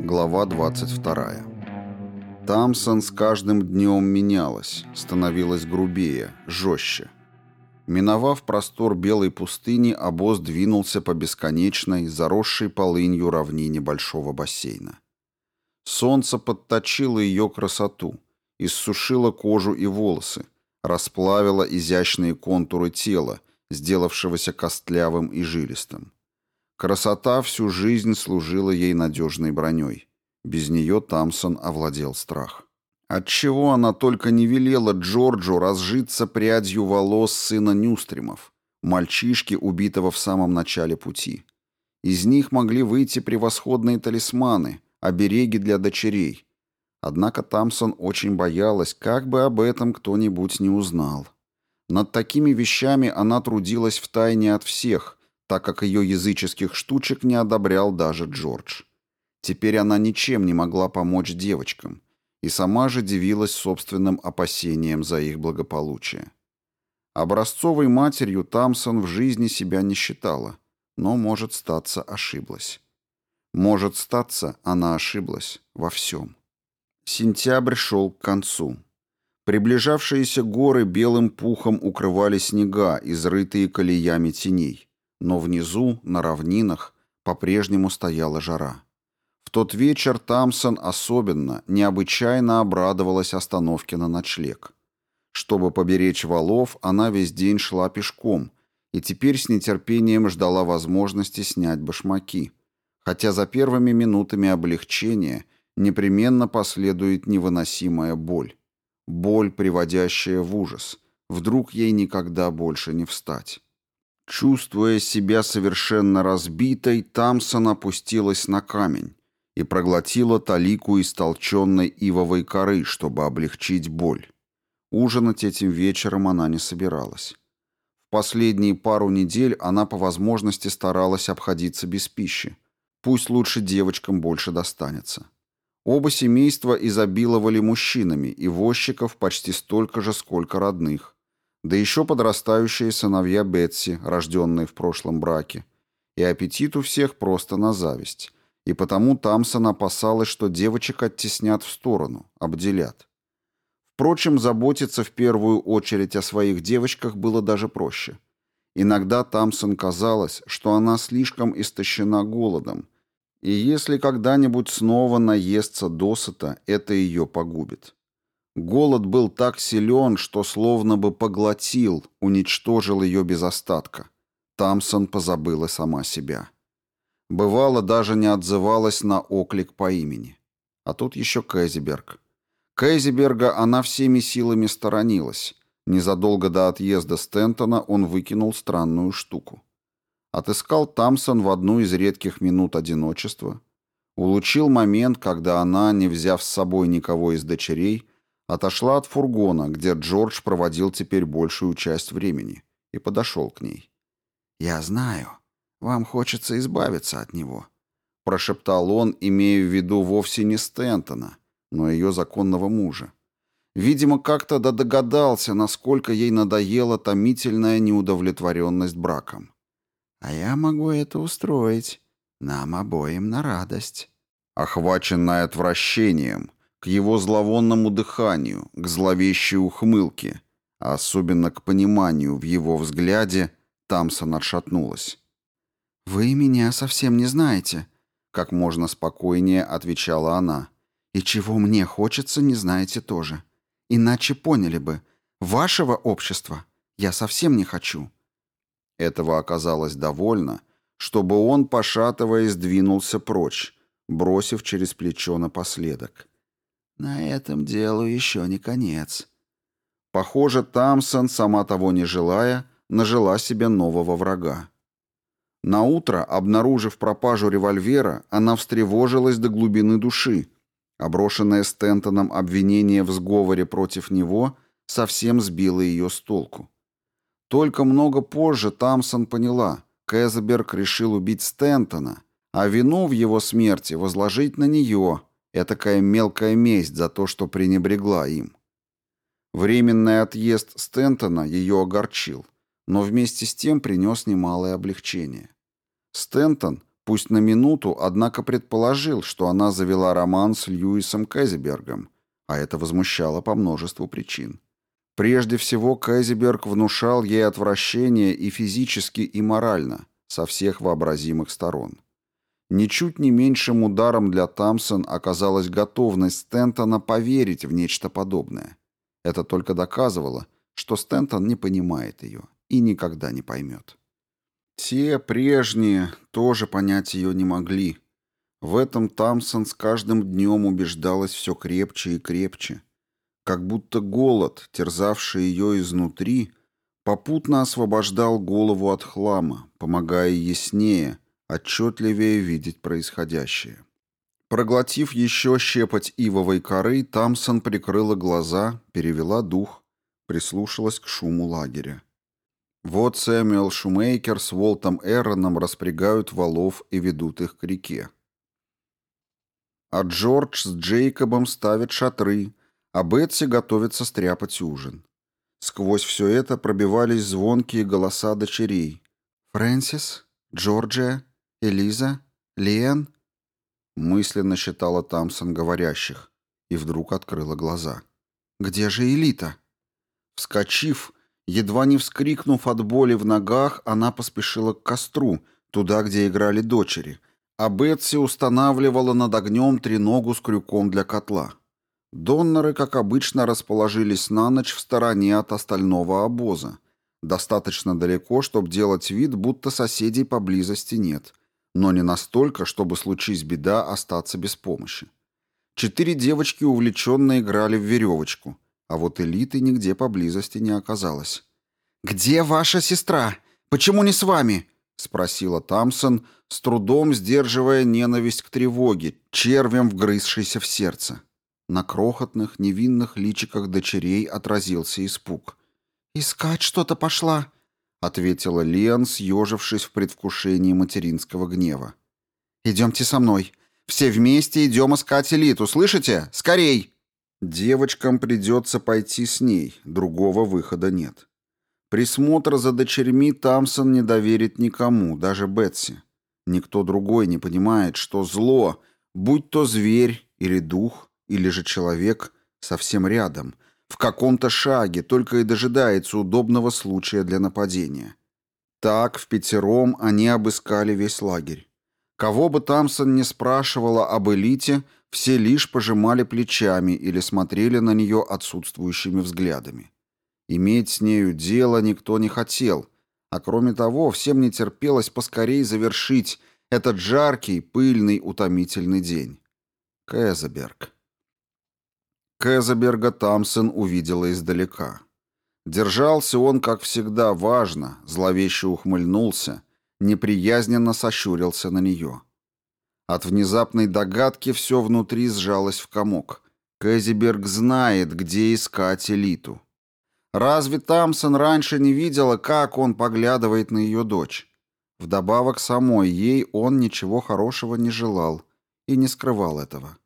Глава 22. Тамсон с каждым днем менялась, становилась грубее, жестче. Миновав простор белой пустыни, обоз двинулся по бесконечной, заросшей полынью равнине большого бассейна. Солнце подточило ее красоту, иссушило кожу и волосы, расплавило изящные контуры тела, сделавшегося костлявым и жилистым. Красота всю жизнь служила ей надежной броней. Без нее Тамсон овладел страх. Отчего она только не велела Джорджу разжиться прядью волос сына Нюстримов, мальчишки, убитого в самом начале пути. Из них могли выйти превосходные талисманы, обереги для дочерей. Однако Тамсон очень боялась, как бы об этом кто-нибудь не узнал. Над такими вещами она трудилась втайне от всех, так как ее языческих штучек не одобрял даже Джордж. Теперь она ничем не могла помочь девочкам, и сама же дивилась собственным опасениям за их благополучие. Образцовой матерью Тамсон в жизни себя не считала, но, может, статься, ошиблась. Может, статься, она ошиблась во всем. Сентябрь шел к концу. Приближавшиеся горы белым пухом укрывали снега, изрытые колеями теней но внизу, на равнинах, по-прежнему стояла жара. В тот вечер Тамсон особенно, необычайно обрадовалась остановке на ночлег. Чтобы поберечь валов, она весь день шла пешком и теперь с нетерпением ждала возможности снять башмаки, хотя за первыми минутами облегчения непременно последует невыносимая боль. Боль, приводящая в ужас. Вдруг ей никогда больше не встать. Чувствуя себя совершенно разбитой, Тамсон опустилась на камень и проглотила талику истолченной ивовой коры, чтобы облегчить боль. Ужинать этим вечером она не собиралась. В последние пару недель она по возможности старалась обходиться без пищи. Пусть лучше девочкам больше достанется. Оба семейства изобиловали мужчинами, и возчиков почти столько же, сколько родных. Да еще подрастающие сыновья Бетси, рожденные в прошлом браке. И аппетит у всех просто на зависть. И потому Тамсон опасалась, что девочек оттеснят в сторону, обделят. Впрочем, заботиться в первую очередь о своих девочках было даже проще. Иногда Тамсон казалось, что она слишком истощена голодом, и если когда-нибудь снова наестся досыта, это ее погубит. Голод был так силен, что словно бы поглотил, уничтожил ее без остатка. Тамсон позабыла сама себя. Бывало, даже не отзывалась на оклик по имени. А тут еще Кэзиберг. Кэзиберга она всеми силами сторонилась. Незадолго до отъезда Стентона он выкинул странную штуку. Отыскал Тамсон в одну из редких минут одиночества. Улучил момент, когда она, не взяв с собой никого из дочерей, Отошла от фургона, где Джордж проводил теперь большую часть времени, и подошел к ней. «Я знаю, вам хочется избавиться от него», — прошептал он, имея в виду вовсе не Стентона, но ее законного мужа. Видимо, как-то догадался, насколько ей надоела томительная неудовлетворенность браком. «А я могу это устроить. Нам обоим на радость». Охваченная отвращением, к его зловонному дыханию, к зловещей ухмылке, а особенно к пониманию в его взгляде, Тамсон отшатнулась. «Вы меня совсем не знаете», — как можно спокойнее отвечала она. «И чего мне хочется, не знаете тоже. Иначе поняли бы. Вашего общества я совсем не хочу». Этого оказалось довольно, чтобы он, пошатываясь, двинулся прочь, бросив через плечо напоследок. На этом делу еще не конец. Похоже, Тамсон, сама того не желая, нажила себе нового врага. На утро, обнаружив пропажу револьвера, она встревожилась до глубины души. Оброшенное Стентоном обвинение в сговоре против него совсем сбило ее с толку. Только много позже Тамсон поняла, Кэзеберг решил убить Стентона, а вину в его смерти возложить на нее – Этакая мелкая месть за то, что пренебрегла им. Временный отъезд Стентона ее огорчил, но вместе с тем принес немалое облегчение. Стентон, пусть на минуту, однако предположил, что она завела роман с Льюисом Кэзибергом, а это возмущало по множеству причин. Прежде всего, Кэзиберг внушал ей отвращение и физически, и морально, со всех вообразимых сторон. Ничуть не меньшим ударом для Тамсон оказалась готовность Стентона поверить в нечто подобное. Это только доказывало, что Стентон не понимает ее и никогда не поймет. Те прежние тоже понять ее не могли. В этом Тамсон с каждым днем убеждалась все крепче и крепче. Как будто голод, терзавший ее изнутри, попутно освобождал голову от хлама, помогая яснее, отчетливее видеть происходящее. Проглотив еще щепоть ивовой коры, Тамсон прикрыла глаза, перевела дух, прислушалась к шуму лагеря. Вот Сэмюэл Шумейкер с Волтом Эроном распрягают валов и ведут их к реке. А Джордж с Джейкобом ставят шатры, а Бетси готовится стряпать ужин. Сквозь все это пробивались звонкие голоса дочерей. «Фрэнсис? Джорджия? Элиза? Лиэн?» Мысленно считала Тамсон говорящих и вдруг открыла глаза. «Где же Элита?» Вскочив, едва не вскрикнув от боли в ногах, она поспешила к костру, туда, где играли дочери, а Бетси устанавливала над огнем треногу с крюком для котла. Доннеры, как обычно, расположились на ночь в стороне от остального обоза. Достаточно далеко, чтобы делать вид, будто соседей поблизости нет — но не настолько, чтобы случись беда остаться без помощи. Четыре девочки увлеченно играли в веревочку, а вот элиты нигде поблизости не оказалось. «Где ваша сестра? Почему не с вами?» — спросила Тамсон, с трудом сдерживая ненависть к тревоге, червем вгрызшейся в сердце. На крохотных, невинных личиках дочерей отразился испуг. «Искать что-то пошла», ответила Лиан, съежившись в предвкушении материнского гнева. «Идемте со мной. Все вместе идем искать элиту, слышите? Скорей!» Девочкам придется пойти с ней, другого выхода нет. Присмотр за дочерьми Тамсон не доверит никому, даже Бетси. Никто другой не понимает, что зло, будь то зверь или дух, или же человек, совсем рядом, в каком-то шаге, только и дожидается удобного случая для нападения. Так, в пятером они обыскали весь лагерь. Кого бы Тамсон не спрашивала об элите, все лишь пожимали плечами или смотрели на нее отсутствующими взглядами. Иметь с нею дело никто не хотел, а кроме того, всем не терпелось поскорей завершить этот жаркий, пыльный, утомительный день. Кэзеберг. Кэзеберга Тамсон увидела издалека. Держался он, как всегда, важно, зловеще ухмыльнулся, неприязненно сощурился на нее. От внезапной догадки все внутри сжалось в комок. Кэзиберг знает, где искать элиту. Разве Тамсон раньше не видела, как он поглядывает на ее дочь? Вдобавок самой ей он ничего хорошего не желал и не скрывал этого.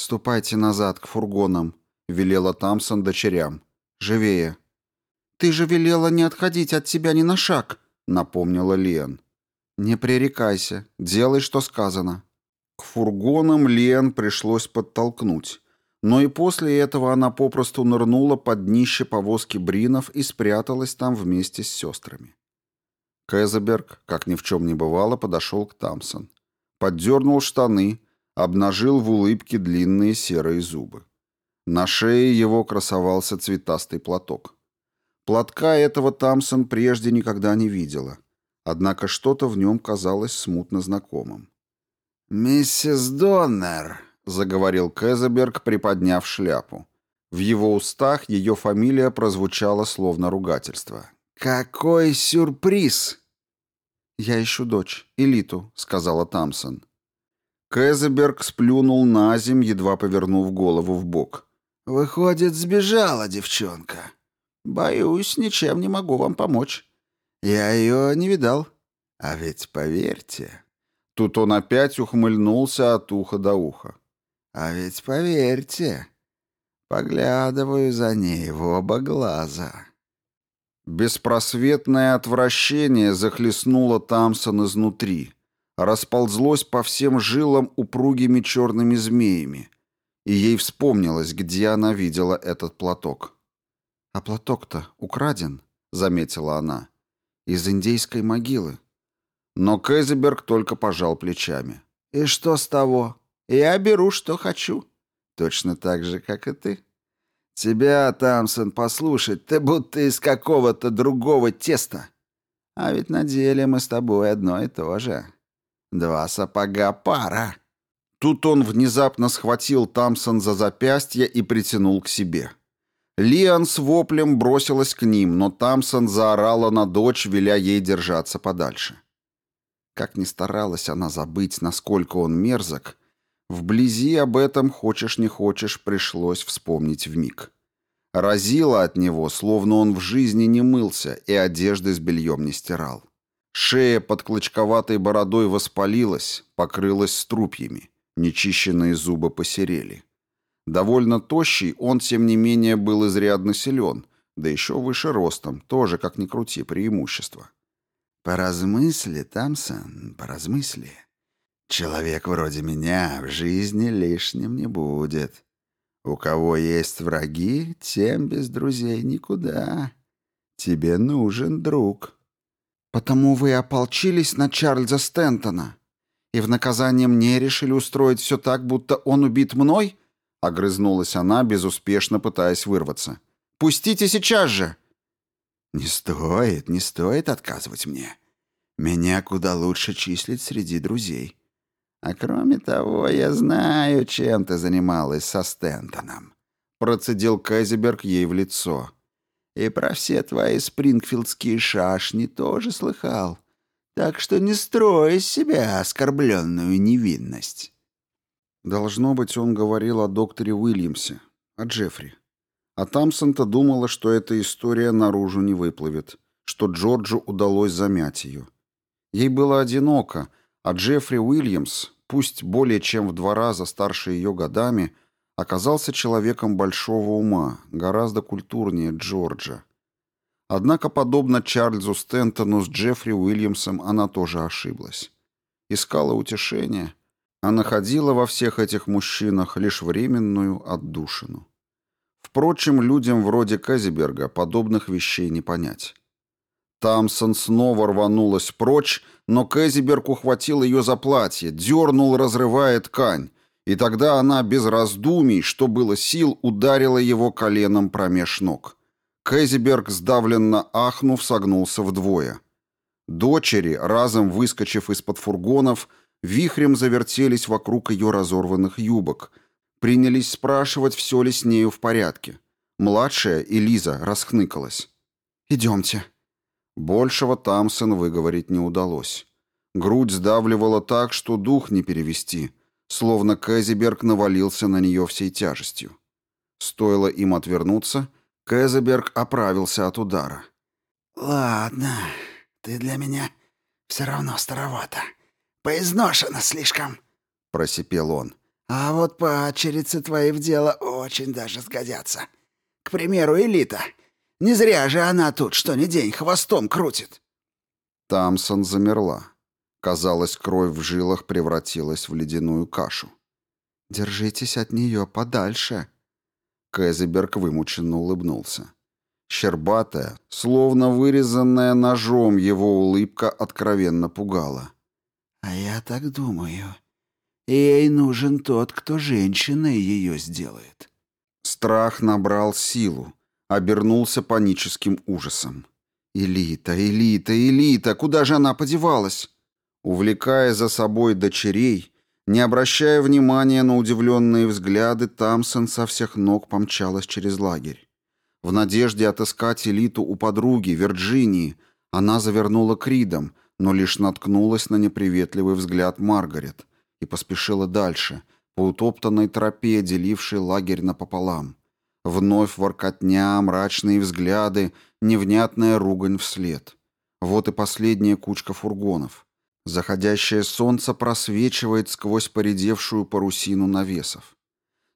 «Ступайте назад, к фургонам», — велела Тамсон дочерям. «Живее». «Ты же велела не отходить от тебя ни на шаг», — напомнила Лен. «Не пререкайся. Делай, что сказано». К фургонам Лен пришлось подтолкнуть. Но и после этого она попросту нырнула под днище повозки Бринов и спряталась там вместе с сестрами. Кэзеберг, как ни в чем не бывало, подошел к Тамсон. Поддернул штаны, обнажил в улыбке длинные серые зубы. На шее его красовался цветастый платок. Платка этого Тамсон прежде никогда не видела, однако что-то в нем казалось смутно знакомым. «Миссис Доннер», — заговорил Кэзеберг, приподняв шляпу. В его устах ее фамилия прозвучала словно ругательство. «Какой сюрприз!» «Я ищу дочь, Элиту», — сказала Тамсон. Кэзеберг сплюнул на земь, едва повернув голову в бок. «Выходит, сбежала девчонка. Боюсь, ничем не могу вам помочь. Я ее не видал. А ведь поверьте...» Тут он опять ухмыльнулся от уха до уха. «А ведь поверьте, Поглядываю за ней в оба глаза. Беспросветное отвращение захлестнуло Тамсон изнутри, расползлось по всем жилам упругими черными змеями, и ей вспомнилось, где она видела этот платок. «А платок-то украден», — заметила она, — «из индейской могилы». Но Кэзеберг только пожал плечами. «И что с того? Я беру, что хочу. Точно так же, как и ты. Тебя, Тамсон, послушать, ты будто из какого-то другого теста. А ведь на деле мы с тобой одно и то же. Два сапога пара». Тут он внезапно схватил Тамсон за запястье и притянул к себе. Лиан с воплем бросилась к ним, но Тамсон заорала на дочь, веля ей держаться подальше. Как ни старалась она забыть, насколько он мерзок, вблизи об этом, хочешь не хочешь, пришлось вспомнить вмиг. Разило от него, словно он в жизни не мылся и одежды с бельем не стирал. Шея под клочковатой бородой воспалилась, покрылась струпьями, нечищенные зубы посерели. Довольно тощий, он, тем не менее, был изрядно силен, да еще выше ростом, тоже, как ни крути, преимущество. Поразмысли, Тамсон, поразмысли. Человек вроде меня в жизни лишним не будет. У кого есть враги, тем без друзей никуда. Тебе нужен друг. Потому вы ополчились на Чарльза Стентона и в наказание мне решили устроить все так, будто он убит мной? Огрызнулась она, безуспешно пытаясь вырваться. Пустите сейчас же. «Не стоит, не стоит отказывать мне. Меня куда лучше числить среди друзей. А кроме того, я знаю, чем ты занималась со Стентоном», — процедил Кэзиберг ей в лицо. «И про все твои спрингфилдские шашни тоже слыхал. Так что не строй из себя оскорбленную невинность». Должно быть, он говорил о докторе Уильямсе, о Джеффри. А Тамсон-то думала, что эта история наружу не выплывет, что Джорджу удалось замять ее. Ей было одиноко, а Джеффри Уильямс, пусть более чем в два раза старше ее годами, оказался человеком большого ума, гораздо культурнее Джорджа. Однако, подобно Чарльзу Стентону с Джеффри Уильямсом, она тоже ошиблась. Искала утешения, а находила во всех этих мужчинах лишь временную отдушину. Впрочем, людям вроде Казиберга подобных вещей не понять. Тамсон снова рванулась прочь, но Кэзиберг ухватил ее за платье, дернул, разрывая ткань, и тогда она без раздумий, что было сил, ударила его коленом промеж ног. Кэзиберг, сдавленно ахнув, согнулся вдвое. Дочери, разом выскочив из-под фургонов, вихрем завертелись вокруг ее разорванных юбок, Принялись спрашивать, все ли с нею в порядке. Младшая, Элиза, расхныкалась. «Идемте». Большего Тамсон выговорить не удалось. Грудь сдавливала так, что дух не перевести, словно Кэзеберг навалился на нее всей тяжестью. Стоило им отвернуться, Кэзеберг оправился от удара. «Ладно, ты для меня все равно старовато. Поизношена слишком», — просипел он. А вот падчерицы твои в дело очень даже сгодятся. К примеру, Элита. Не зря же она тут, что ни день, хвостом крутит. Тамсон замерла. Казалось, кровь в жилах превратилась в ледяную кашу. «Держитесь от нее подальше». Кэзеберг вымученно улыбнулся. Щербатая, словно вырезанная ножом, его улыбка откровенно пугала. «А я так думаю. Ей нужен тот, кто женщиной ее сделает. Страх набрал силу, обернулся паническим ужасом. «Элита, элита, элита! Куда же она подевалась?» Увлекая за собой дочерей, не обращая внимания на удивленные взгляды, Тамсон со всех ног помчалась через лагерь. В надежде отыскать элиту у подруги, Вирджинии, она завернула Кридом, но лишь наткнулась на неприветливый взгляд Маргарет и поспешила дальше, по утоптанной тропе, делившей лагерь напополам. Вновь воркотня, мрачные взгляды, невнятная ругань вслед. Вот и последняя кучка фургонов. Заходящее солнце просвечивает сквозь поредевшую парусину навесов.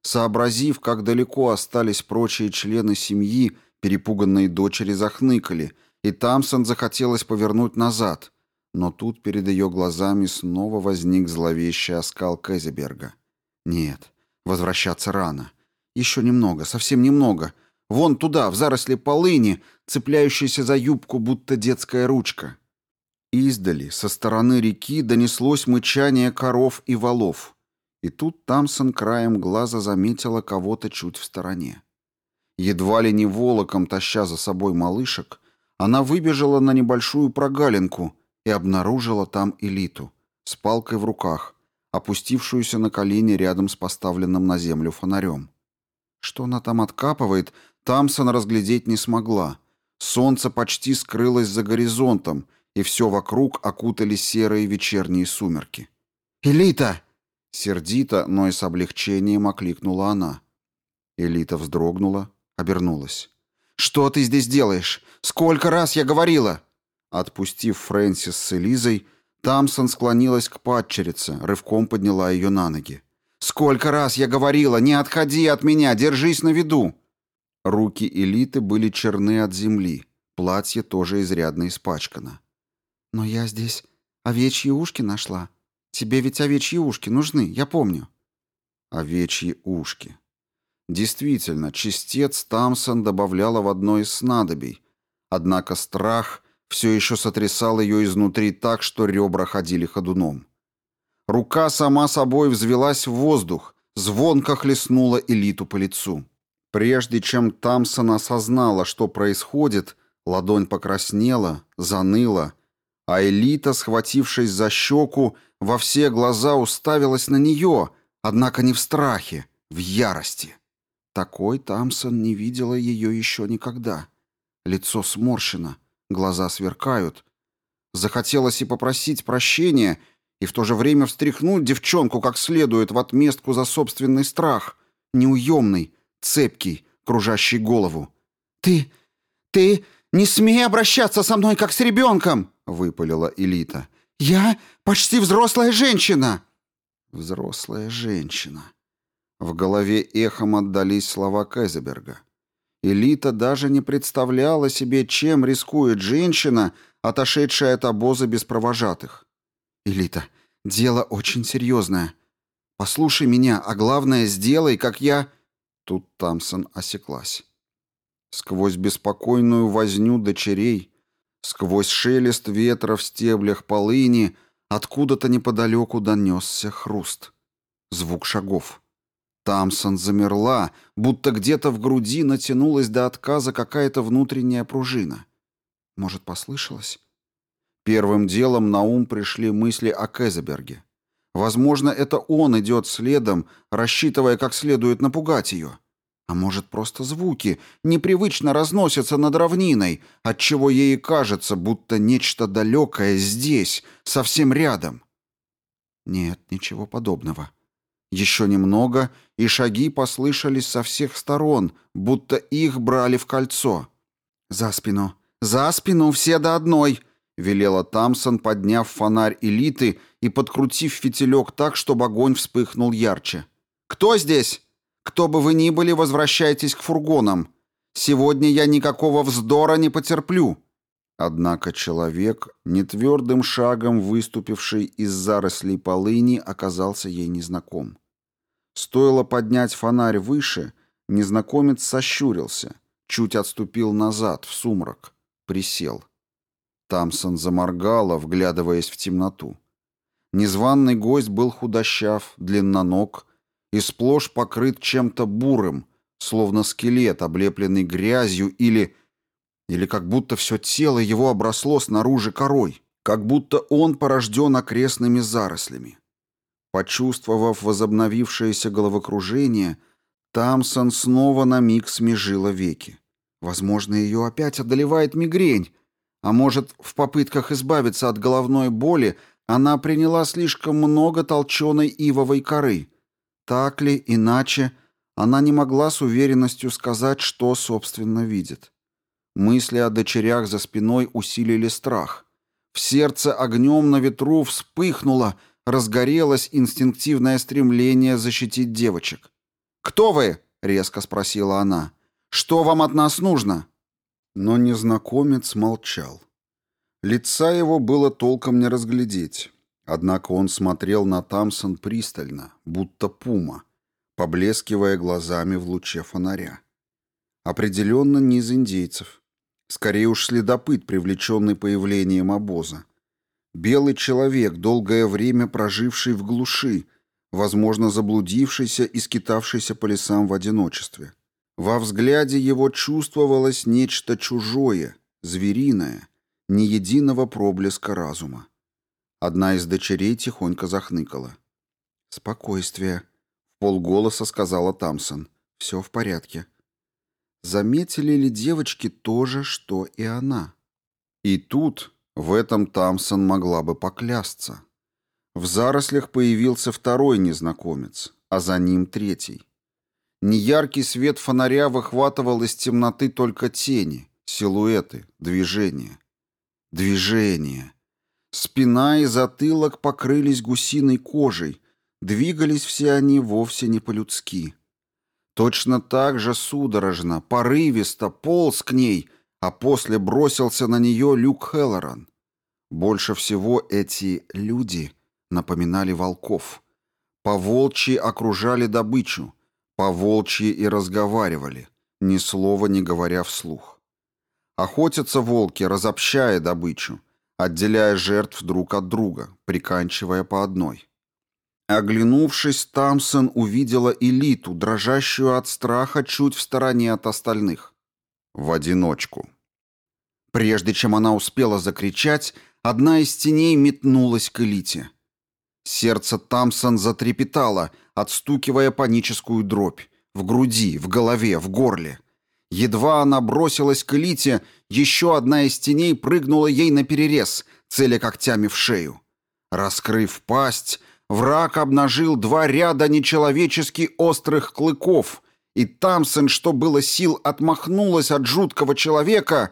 сообразив, как далеко остались прочие члены семьи, перепуганные дочери захныкали, и Тамсон захотелось повернуть назад. Но тут перед ее глазами снова возник зловещий оскал Кезеберга. Нет, возвращаться рано. Еще немного, совсем немного. Вон туда, в заросли полыни, цепляющейся за юбку, будто детская ручка. Издали, со стороны реки, донеслось мычание коров и валов. И тут Тамсон краем глаза заметила кого-то чуть в стороне. Едва ли не волоком таща за собой малышек, она выбежала на небольшую прогалинку и обнаружила там элиту с палкой в руках, опустившуюся на колени рядом с поставленным на землю фонарем. Что она там откапывает, Тамсон разглядеть не смогла. Солнце почти скрылось за горизонтом, и все вокруг окутали серые вечерние сумерки. «Элита!» Сердито, но и с облегчением окликнула она. Элита вздрогнула, обернулась. «Что ты здесь делаешь? Сколько раз я говорила?» Отпустив Фрэнсис с Элизой, Тамсон склонилась к падчерице, рывком подняла ее на ноги. «Сколько раз я говорила, не отходи от меня, держись на виду!» Руки Элиты были черны от земли, платье тоже изрядно испачкано. «Но я здесь овечьи ушки нашла. Тебе ведь овечьи ушки нужны, я помню». Овечьи ушки. Действительно, чистец Тамсон добавляла в одно из снадобий. Однако страх все еще сотрясал ее изнутри так, что ребра ходили ходуном. Рука сама собой взвелась в воздух, звонко хлестнула элиту по лицу. Прежде чем Тамсон осознала, что происходит, ладонь покраснела, заныла — а Элита, схватившись за щеку, во все глаза уставилась на нее, однако не в страхе, в ярости. Такой Тамсон не видела ее еще никогда. Лицо сморщено, глаза сверкают. Захотелось и попросить прощения, и в то же время встряхнуть девчонку как следует в отместку за собственный страх, неуемный, цепкий, кружащий голову. «Ты... ты не смей обращаться со мной, как с ребенком!» — выпалила Элита. «Я почти взрослая женщина!» «Взрослая женщина!» В голове эхом отдались слова Кэзеберга. Элита даже не представляла себе, чем рискует женщина, отошедшая от обоза без провожатых. «Элита, дело очень серьезное. Послушай меня, а главное, сделай, как я...» Тут Тамсон осеклась. Сквозь беспокойную возню дочерей Сквозь шелест ветра в стеблях полыни откуда-то неподалеку донесся хруст. Звук шагов. Тамсон замерла, будто где-то в груди натянулась до отказа какая-то внутренняя пружина. Может, послышалось? Первым делом на ум пришли мысли о Кезеберге. Возможно, это он идет следом, рассчитывая как следует напугать ее. А может, просто звуки непривычно разносятся над равниной, отчего ей кажется, будто нечто далекое здесь, совсем рядом. Нет, ничего подобного. Еще немного, и шаги послышались со всех сторон, будто их брали в кольцо. «За спину! За спину! Все до одной!» — велела Тамсон, подняв фонарь элиты и подкрутив фитилек так, чтобы огонь вспыхнул ярче. «Кто здесь?» Кто бы вы ни были, возвращайтесь к фургонам. Сегодня я никакого вздора не потерплю». Однако человек, нетвердым шагом выступивший из зарослей полыни, оказался ей незнаком. Стоило поднять фонарь выше, незнакомец сощурился, чуть отступил назад, в сумрак, присел. Тамсон заморгала, вглядываясь в темноту. Незваный гость был худощав, длинноног, и сплошь покрыт чем-то бурым, словно скелет, облепленный грязью или... Или как будто все тело его обросло снаружи корой, как будто он порожден окрестными зарослями. Почувствовав возобновившееся головокружение, Тамсон снова на миг смежила веки. Возможно, ее опять одолевает мигрень, а может, в попытках избавиться от головной боли она приняла слишком много толченой ивовой коры — так ли, иначе, она не могла с уверенностью сказать, что, собственно, видит. Мысли о дочерях за спиной усилили страх. В сердце огнем на ветру вспыхнуло, разгорелось инстинктивное стремление защитить девочек. «Кто вы?» — резко спросила она. «Что вам от нас нужно?» Но незнакомец молчал. Лица его было толком не разглядеть. Однако он смотрел на Тамсон пристально, будто пума, поблескивая глазами в луче фонаря. Определенно не из индейцев. Скорее уж следопыт, привлеченный появлением обоза. Белый человек, долгое время проживший в глуши, возможно, заблудившийся и скитавшийся по лесам в одиночестве. Во взгляде его чувствовалось нечто чужое, звериное, ни единого проблеска разума. Одна из дочерей тихонько захныкала. «Спокойствие», — в полголоса сказала Тамсон. «Все в порядке». Заметили ли девочки то же, что и она? И тут в этом Тамсон могла бы поклясться. В зарослях появился второй незнакомец, а за ним третий. Неяркий свет фонаря выхватывал из темноты только тени, силуэты, движения. Движение. Спина и затылок покрылись гусиной кожей, двигались все они вовсе не по-людски. Точно так же судорожно, порывисто полз к ней, а после бросился на нее Люк Хеллоран. Больше всего эти люди напоминали волков. Поволчьи окружали добычу, поволчьи и разговаривали, ни слова не говоря вслух. Охотятся волки, разобщая добычу, отделяя жертв друг от друга, приканчивая по одной. Оглянувшись, Тамсон увидела элиту, дрожащую от страха чуть в стороне от остальных. В одиночку. Прежде чем она успела закричать, одна из теней метнулась к элите. Сердце Тамсон затрепетало, отстукивая паническую дробь. В груди, в голове, в горле. Едва она бросилась к элите, еще одна из теней прыгнула ей на перерез, целя когтями в шею. Раскрыв пасть, враг обнажил два ряда нечеловечески острых клыков, и Тамсон, что было сил, отмахнулась от жуткого человека,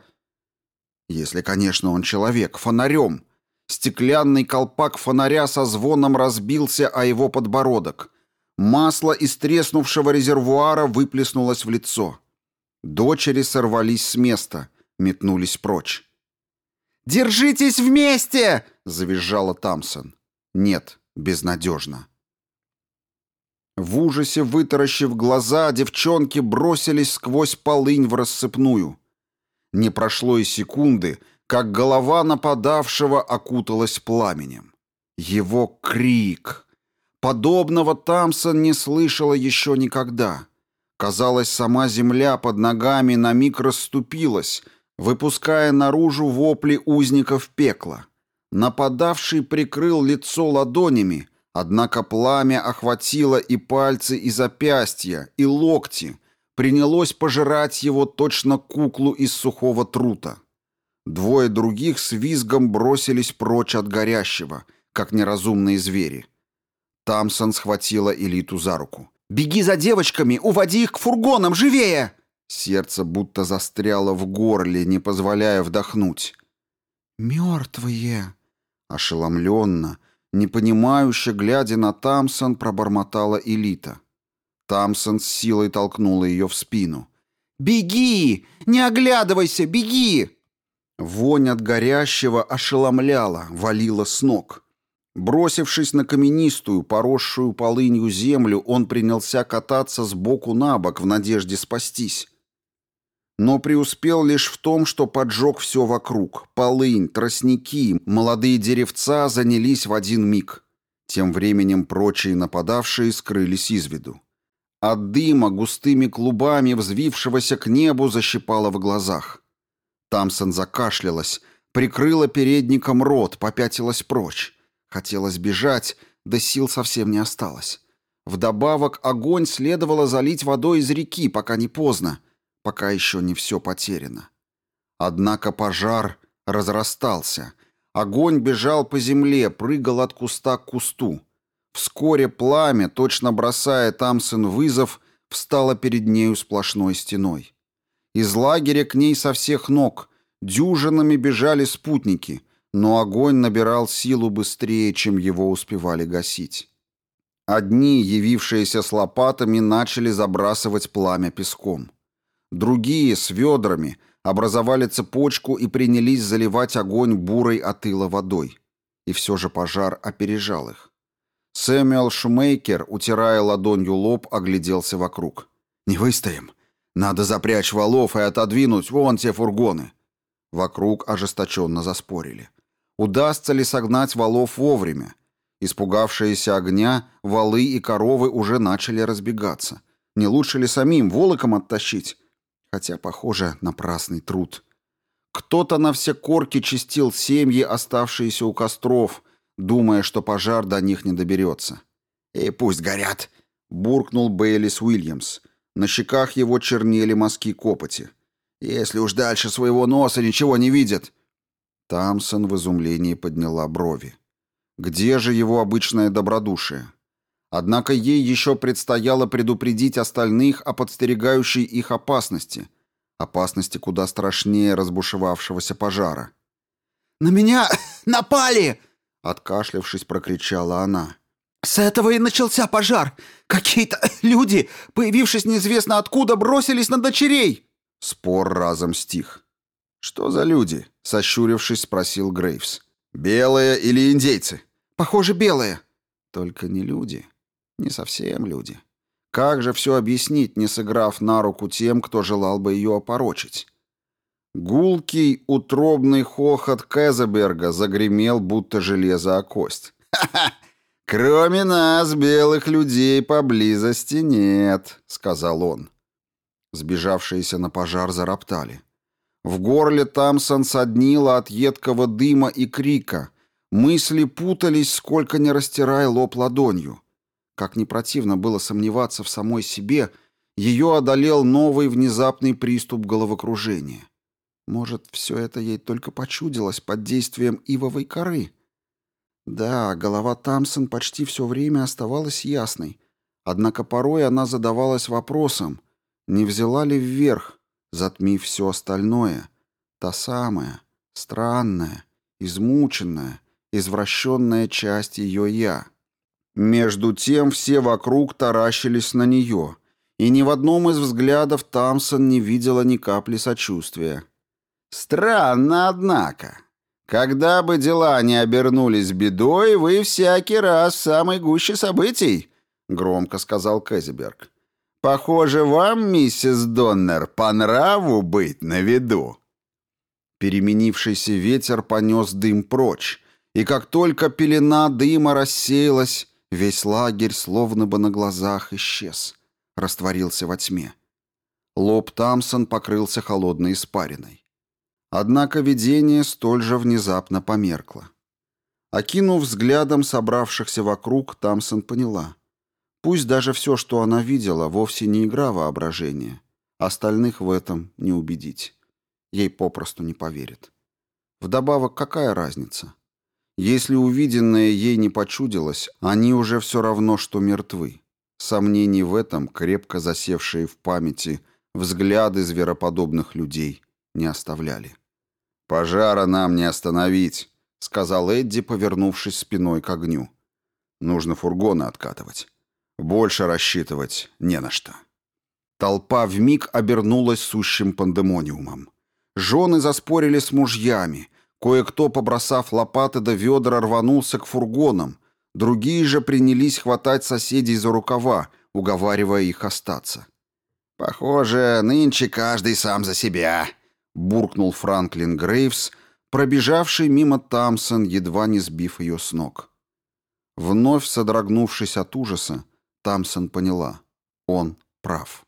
если, конечно, он человек, фонарем. Стеклянный колпак фонаря со звоном разбился о его подбородок. Масло из треснувшего резервуара выплеснулось в лицо. Дочери сорвались с места, метнулись прочь. «Держитесь вместе!» — завизжала Тамсон. «Нет, безнадежно». В ужасе вытаращив глаза, девчонки бросились сквозь полынь в рассыпную. Не прошло и секунды, как голова нападавшего окуталась пламенем. Его крик. Подобного Тамсон не слышала еще никогда. Казалось, сама земля под ногами на миг расступилась, выпуская наружу вопли узников пекла. Нападавший прикрыл лицо ладонями, однако пламя охватило и пальцы, и запястья, и локти, принялось пожирать его точно куклу из сухого трута. Двое других с визгом бросились прочь от горящего, как неразумные звери. Тамсон схватила Элиту за руку. «Беги за девочками! Уводи их к фургонам! Живее!» Сердце будто застряло в горле, не позволяя вдохнуть. «Мертвые!» Ошеломленно, непонимающе, глядя на Тамсон, пробормотала Элита. Тамсон с силой толкнула ее в спину. «Беги! Не оглядывайся! Беги!» Вонь от горящего ошеломляла, валила с ног. Бросившись на каменистую, поросшую полынью землю, он принялся кататься с боку на бок в надежде спастись. Но преуспел лишь в том, что поджег все вокруг. Полынь, тростники, молодые деревца занялись в один миг. Тем временем прочие нападавшие скрылись из виду. От дыма густыми клубами взвившегося к небу защипало в глазах. Тамсон закашлялась, прикрыла передником рот, попятилась прочь. Хотелось бежать, да сил совсем не осталось. Вдобавок огонь следовало залить водой из реки, пока не поздно, пока еще не все потеряно. Однако пожар разрастался. Огонь бежал по земле, прыгал от куста к кусту. Вскоре пламя, точно бросая Тамсон вызов, встало перед нею сплошной стеной. Из лагеря к ней со всех ног дюжинами бежали спутники, но огонь набирал силу быстрее, чем его успевали гасить. Одни, явившиеся с лопатами, начали забрасывать пламя песком. Другие, с ведрами, образовали цепочку и принялись заливать огонь бурой от ила водой. И все же пожар опережал их. Сэмюэл Шумейкер, утирая ладонью лоб, огляделся вокруг. «Не выстоим. Надо запрячь валов и отодвинуть вон те фургоны». Вокруг ожесточенно заспорили. Удастся ли согнать валов вовремя? Испугавшиеся огня, валы и коровы уже начали разбегаться. Не лучше ли самим волоком оттащить? Хотя, похоже, напрасный труд. Кто-то на все корки чистил семьи, оставшиеся у костров, думая, что пожар до них не доберется. «И пусть горят!» — буркнул Бейлис Уильямс. На щеках его чернели мазки копоти. «Если уж дальше своего носа ничего не видят!» Тамсон в изумлении подняла брови. Где же его обычное добродушие? Однако ей еще предстояло предупредить остальных о подстерегающей их опасности. Опасности куда страшнее разбушевавшегося пожара. «На меня напали!» — откашлявшись, прокричала она. «С этого и начался пожар! Какие-то люди, появившись неизвестно откуда, бросились на дочерей!» Спор разом стих. «Что за люди?» — сощурившись, спросил Грейвс. «Белые или индейцы?» «Похоже, белые». «Только не люди. Не совсем люди. Как же все объяснить, не сыграв на руку тем, кто желал бы ее опорочить?» Гулкий, утробный хохот Кезеберга загремел, будто железо о кость. «Ха-ха! Кроме нас, белых людей поблизости нет», — сказал он. Сбежавшиеся на пожар зароптали. В горле Тамсон соднило от едкого дыма и крика. Мысли путались, сколько не растирая лоб ладонью. Как не противно было сомневаться в самой себе, ее одолел новый внезапный приступ головокружения. Может, все это ей только почудилось под действием ивовой коры? Да, голова Тамсон почти все время оставалась ясной. Однако порой она задавалась вопросом, не взяла ли вверх, затмив все остальное, та самая, странная, измученная, извращенная часть ее «я». Между тем все вокруг таращились на нее, и ни в одном из взглядов Тамсон не видела ни капли сочувствия. «Странно, однако. Когда бы дела не обернулись бедой, вы всякий раз в самой гуще событий», — громко сказал Кэзиберг. Похоже, вам, миссис Доннер, по нраву быть на виду. Переменившийся ветер понес дым прочь, и как только пелена дыма рассеялась, весь лагерь словно бы на глазах исчез, растворился во тьме. Лоб Тамсон покрылся холодной испариной. Однако видение столь же внезапно померкло. Окинув взглядом собравшихся вокруг, Тамсон поняла — Пусть даже все, что она видела, вовсе не игра воображения. Остальных в этом не убедить. Ей попросту не поверят. Вдобавок, какая разница? Если увиденное ей не почудилось, они уже все равно, что мертвы. Сомнений в этом, крепко засевшие в памяти, взгляды звероподобных людей не оставляли. «Пожара нам не остановить», — сказал Эдди, повернувшись спиной к огню. «Нужно фургоны откатывать». Больше рассчитывать не на что. Толпа вмиг обернулась сущим пандемониумом. Жены заспорили с мужьями. Кое-кто, побросав лопаты до ведра, рванулся к фургонам. Другие же принялись хватать соседей за рукава, уговаривая их остаться. «Похоже, нынче каждый сам за себя», — буркнул Франклин Грейвс, пробежавший мимо Тамсон, едва не сбив ее с ног. Вновь содрогнувшись от ужаса, Тамсон поняла. Он прав.